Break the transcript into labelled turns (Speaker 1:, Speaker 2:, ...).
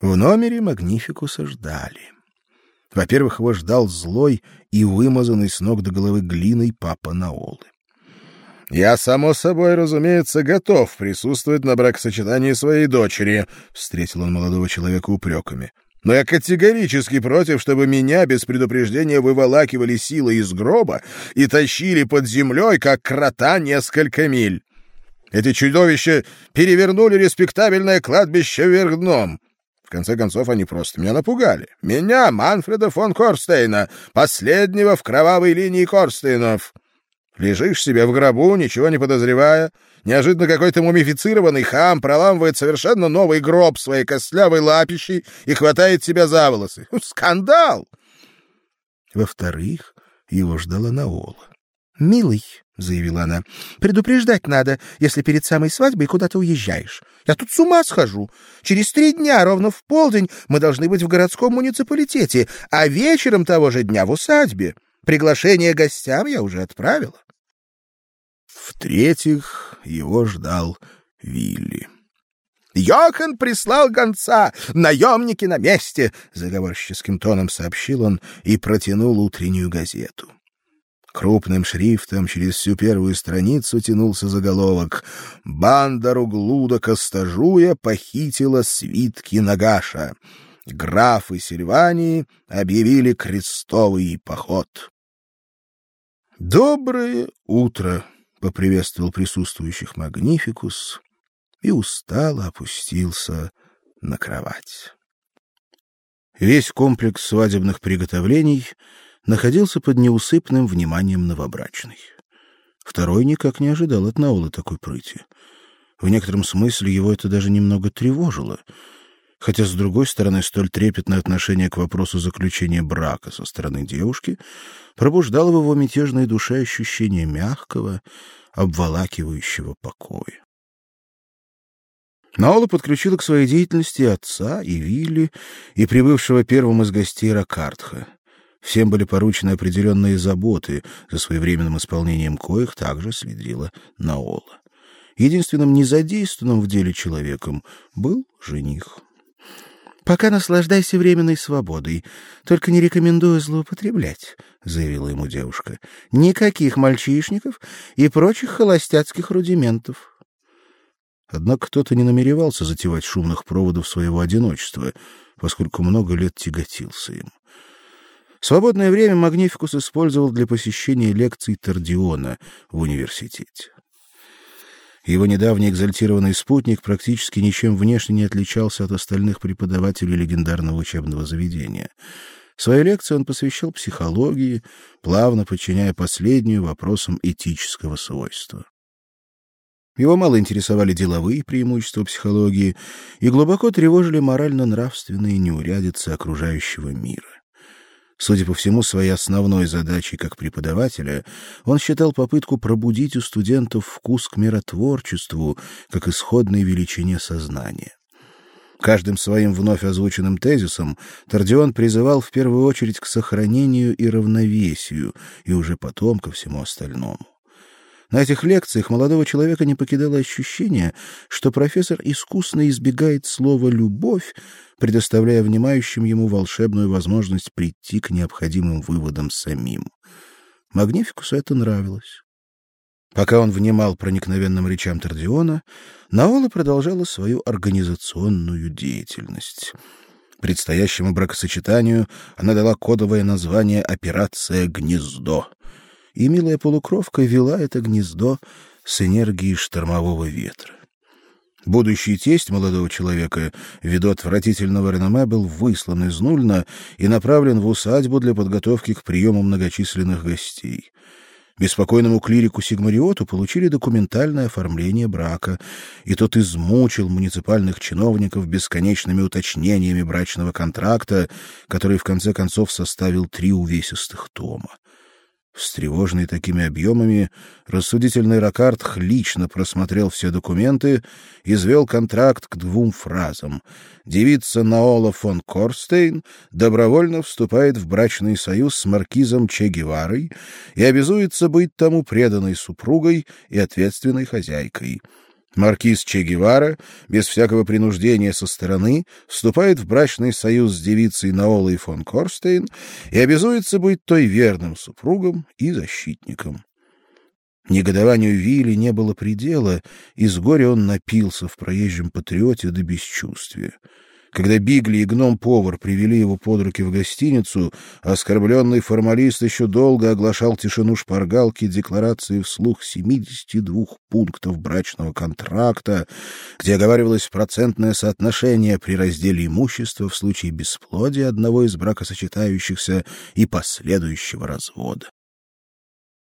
Speaker 1: В номере Магнификуса ждали. Во-первых, его ждал злой и вымазанный с ног до головы глиной папа Наолы.
Speaker 2: Я, само собой, разумеется, готов присутствовать на бракосочетании своей дочери, встретил он молодого человека упреками. Но я категорически против, чтобы меня без предупреждения выволакивали силой из гроба и тащили под землей, как крота, несколько миль. Эти чудовища перевернули респектабельное кладбище вверх дном. Конце концов, они просто меня напугали. Меня, Манфреда фон Корстейна, последнего в кровавой линии Корстейнов. Лежишь себе в гробу, ничего не подозревая. Неожиданно какой-то мумифицированный хам проламывает совершенно новый гроб своей костлявой лапищей и хватает тебя за волосы. Скандал!
Speaker 1: Во-вторых, его ждала Наола. «Милый», — заявила она, — «предупреждать надо, если перед самой свадьбой куда-то уезжаешь. Я тут с ума схожу. Через три дня, ровно в полдень, мы должны быть в городском муниципалитете, а вечером того же дня в усадьбе. Приглашение гостям я уже отправила».
Speaker 2: В-третьих, его ждал Вилли.
Speaker 1: «Йохан прислал гонца! Наемники на месте!» — заговорческим тоном сообщил он и протянул утреннюю газету. Крупным шрифтом через всю первую страницу тянулся заголовок «Банда Руглуда Костажуя похитила свитки Нагаша. Графы Сильвании объявили крестовый поход». «Доброе утро!» поприветствовал присутствующих Магнификус и устало опустился на кровать. Весь комплекс свадебных приготовлений находился под неусыпным вниманием новобрачной. Второй никак не ожидал от Наулы такой прыти. В некотором смысле его это даже немного тревожило — хотя, с другой стороны, столь трепетное отношение к вопросу заключения брака со стороны девушки пробуждало в его мятежной душе ощущение мягкого, обволакивающего покоя. Наола подключила к своей деятельности отца и Вилли, и прибывшего первым из гостей Ракартха. Всем были поручены определенные заботы, за своевременным исполнением коих также следила Наола. Единственным незадействованным в деле человеком был жених. Пока наслаждайся временной свободой, только не рекомендую злоупотреблять, заявила ему девушка. Никаких мальчишников и прочих холостяцких рудиментов. Однако кто-то не намеревался затевать шумных проводов своего одиночества, поскольку много лет тяготился им. Свободное время Магнификус использовал для посещения лекций Тардиона в университете. Его недавний экзальтированный спутник практически ничем внешне не отличался от остальных преподавателей легендарного учебного заведения. Свою лекцию он посвящал психологии, плавно подчиняя последнюю вопросам этического свойства. Его мало интересовали деловые преимущества психологии и глубоко тревожили морально-нравственные неурядицы окружающего мира. Судя по всему, своей основной задачей как преподавателя он считал попытку пробудить у студентов вкус к миротворчеству как исходной величине сознания. Каждым своим вновь озвученным тезисом Тардион призывал в первую очередь к сохранению и равновесию, и уже потом ко всему остальному. На этих лекциях молодого человека не покидало ощущение, что профессор искусно избегает слова любовь, предоставляя внимающим ему волшебную возможность прийти к необходимым выводам самим. Магнификусу это нравилось. Пока он внимал проникновенным речам Тардиона, Наола продолжала свою организационную деятельность. Предстоящему бракосочетанию она дала кодовое название «Операция Гнездо» и милая полукровка вела это гнездо с энергией штормового ветра. Будущий тесть молодого человека, ввиду отвратительного реноме, был выслан из Нульна и направлен в усадьбу для подготовки к приему многочисленных гостей. Беспокойному клирику Сигмариоту получили документальное оформление брака, и тот измучил муниципальных чиновников бесконечными уточнениями брачного контракта, который в конце концов составил три увесистых тома. Встревоженный такими объемами, рассудительный Ракарт лично просмотрел все документы и свел контракт к двум фразам. Девица Наола фон Корстейн добровольно вступает в брачный союз с маркизом Че Геварой и обязуется быть тому преданной супругой и ответственной хозяйкой. Маркиз Че Гевара, без всякого принуждения со стороны, вступает в брачный союз с девицей Наолой фон Корстейн и обязуется быть той верным супругом и защитником. Негодованию Вилли не было предела, и с горя он напился в проезжем патриоте до бесчувствия. Когда Бигли и гном-повар привели его под руки в гостиницу, оскорбленный формалист еще долго оглашал тишину шпаргалки декларации вслух 72 пунктов брачного контракта, где оговаривалось процентное соотношение при разделе имущества в случае бесплодия одного из бракосочетающихся и последующего развода.